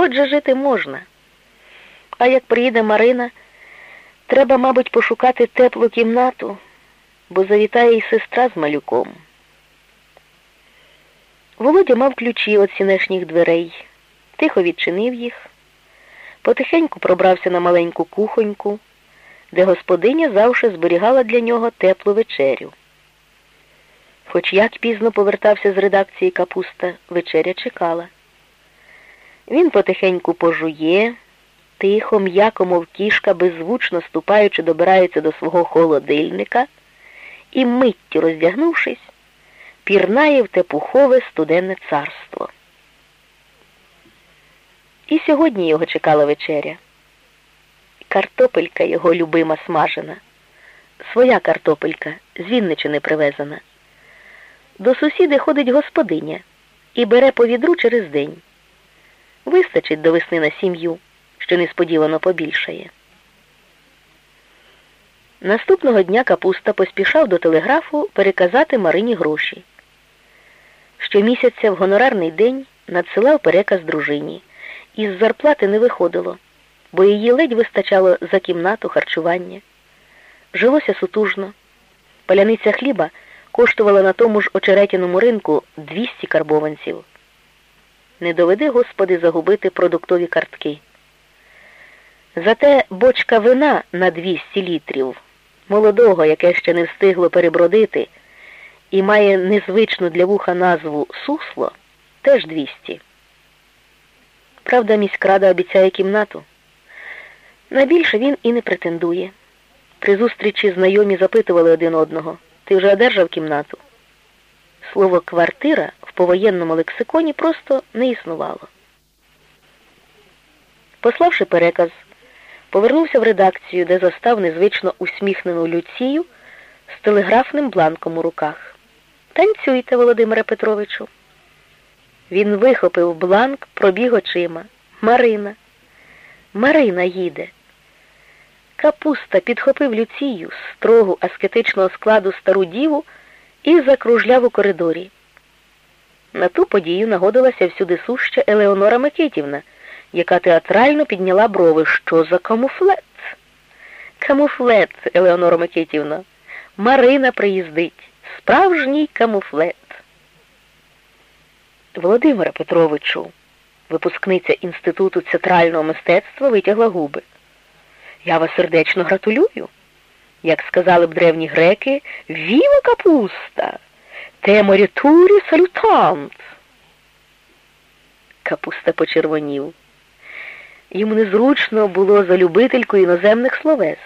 Отже, жити можна. А як приїде Марина, треба, мабуть, пошукати теплу кімнату, бо завітає й сестра з малюком. Володя мав ключі від сінешніх дверей, тихо відчинив їх, потихеньку пробрався на маленьку кухоньку, де господиня завше зберігала для нього теплу вечерю. Хоч як пізно повертався з редакції капуста, вечеря чекала. Він потихеньку пожує, тихо, м'яко, мов кішка, беззвучно ступаючи, добирається до свого холодильника і, миттю роздягнувшись, пірнає в те пухове студенне царство. І сьогодні його чекала вечеря. Картопелька його любима смажена, своя картопелька, з Вінничини привезена. До сусіди ходить господиня і бере по відру через день. Вистачить до весни на сім'ю, що несподівано побільшає. Наступного дня капуста поспішав до телеграфу переказати Марині гроші. Щомісяця в гонорарний день надсилав переказ дружині. Із зарплати не виходило, бо її ледь вистачало за кімнату харчування. Жилося сутужно. Паляниця хліба коштувала на тому ж очеретяному ринку 200 карбованців. Не доведи, Господи, загубити продуктові картки. Зате бочка вина на 200 літрів, молодого, яке ще не встигло перебродити, і має незвичну для вуха назву сусло, теж 200. Правда, міськрада обіцяє кімнату. Найбільше він і не претендує. При зустрічі знайомі запитували один одного, ти вже одержав кімнату? Слово квартира в повоєнному лексиконі просто не існувало. Пославши переказ, повернувся в редакцію, де застав незвично усміхнену Люцію з телеграфним бланком у руках. Танцюйте, Володимире Петровичу. Він вихопив бланк, пробіг очима. Марина. Марина їде. Капуста підхопив Люцію, строгу аскетичного складу стару діву і закружляв у коридорі. На ту подію нагодилася всюди суща Елеонора Микитівна, яка театрально підняла брови. Що за камуфлет? Камуфлет, Елеонора Микитівна. Марина приїздить. Справжній камуфлет. Володимира Петровичу, випускниця Інституту театрального мистецтва, витягла губи. Я вас сердечно гратулюю. Як сказали б древні греки, віва капуста, те морітурі салютант. Капуста почервонів. Йому незручно було за любителькою іноземних словес.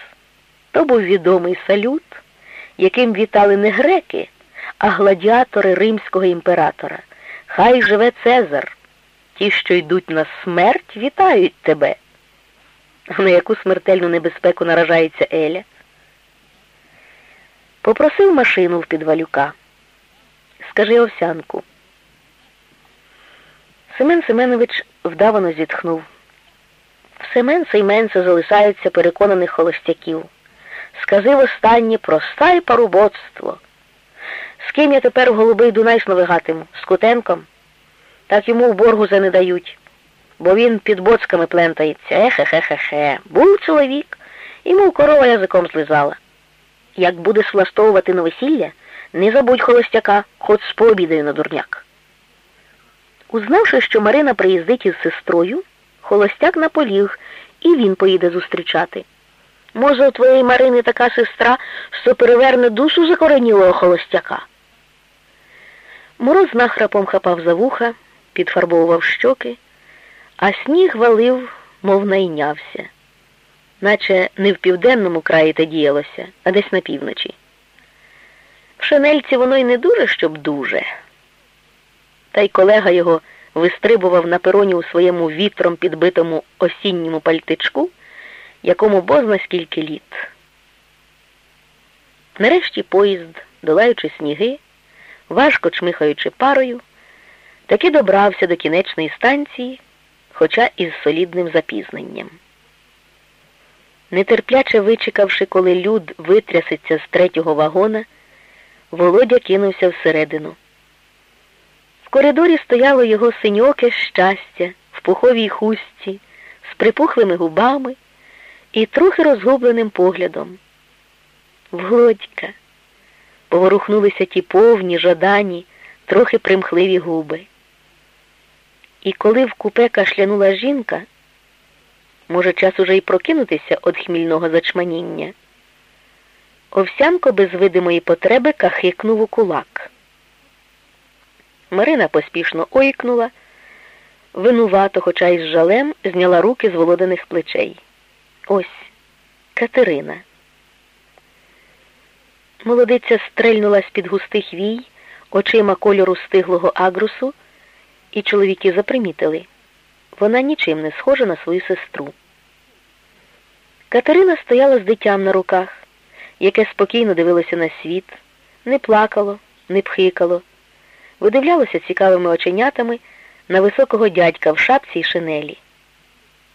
То був відомий салют, яким вітали не греки, а гладіатори римського імператора. Хай живе Цезар. Ті, що йдуть на смерть, вітають тебе. На яку смертельну небезпеку наражається Еля? Попросив машину в підвалюка. Скажи овсянку. Семен Семенович вдавано зітхнув. В Семен Сейменце залишаються переконаних холостяків. Сказив останнє простай парубоцтво. З ким я тепер в голубий Дунай сновигатиму? З Кутенком? Так йому в боргу не дають, бо він під боцками плентається. Ехе-хе-хе-хе. Був чоловік, йому корова язиком злизала. Як будеш влаштовувати на весілля, не забудь холостяка, хоч з пообідаю на дурняк. Узнавши, що Марина приїздить із сестрою, холостяк наполіг, і він поїде зустрічати. Може, у твоєї Марини така сестра, що переверне душу закоренілого холостяка. Мороз нахрапом хапав за вуха, підфарбовував щоки, а сніг валив, мов найнявся, наче не в південному краї те діялося, а десь на півночі. В шинельці воно й не дуже, щоб дуже. Та й колега його вистрибував на пероні у своєму вітром підбитому осінньому пальтичку, якому бозна скільки літ. Нарешті поїзд, долаючи сніги, важко чмихаючи парою, таки добрався до кінечної станції, хоча із солідним запізненням. Нетерпляче вичекавши, коли люд витрясеться з третього вагона, Володя кинувся всередину. В коридорі стояло його синьоке щастя в пуховій хустці, з припухлими губами і трохи розгубленим поглядом. Володька. Поворухнулися ті повні, жадані, трохи примхливі губи. І коли в купе кашлянула жінка, може, час уже й прокинутися від хмільного зачманіння, Овсянко без видимої потреби кахикнув у кулак. Марина поспішно ойкнула, винувато, хоча й з жалем, зняла руки з володених плечей. Ось Катерина. Молодиця стрельнула з-під густих вій, очима кольору стиглого агрусу, і чоловіки запримітили. Вона нічим не схожа на свою сестру. Катерина стояла з дитям на руках, яке спокійно дивилося на світ, не плакало, не пхикало, видивлялося цікавими оченятами на високого дядька в шапці й шинелі.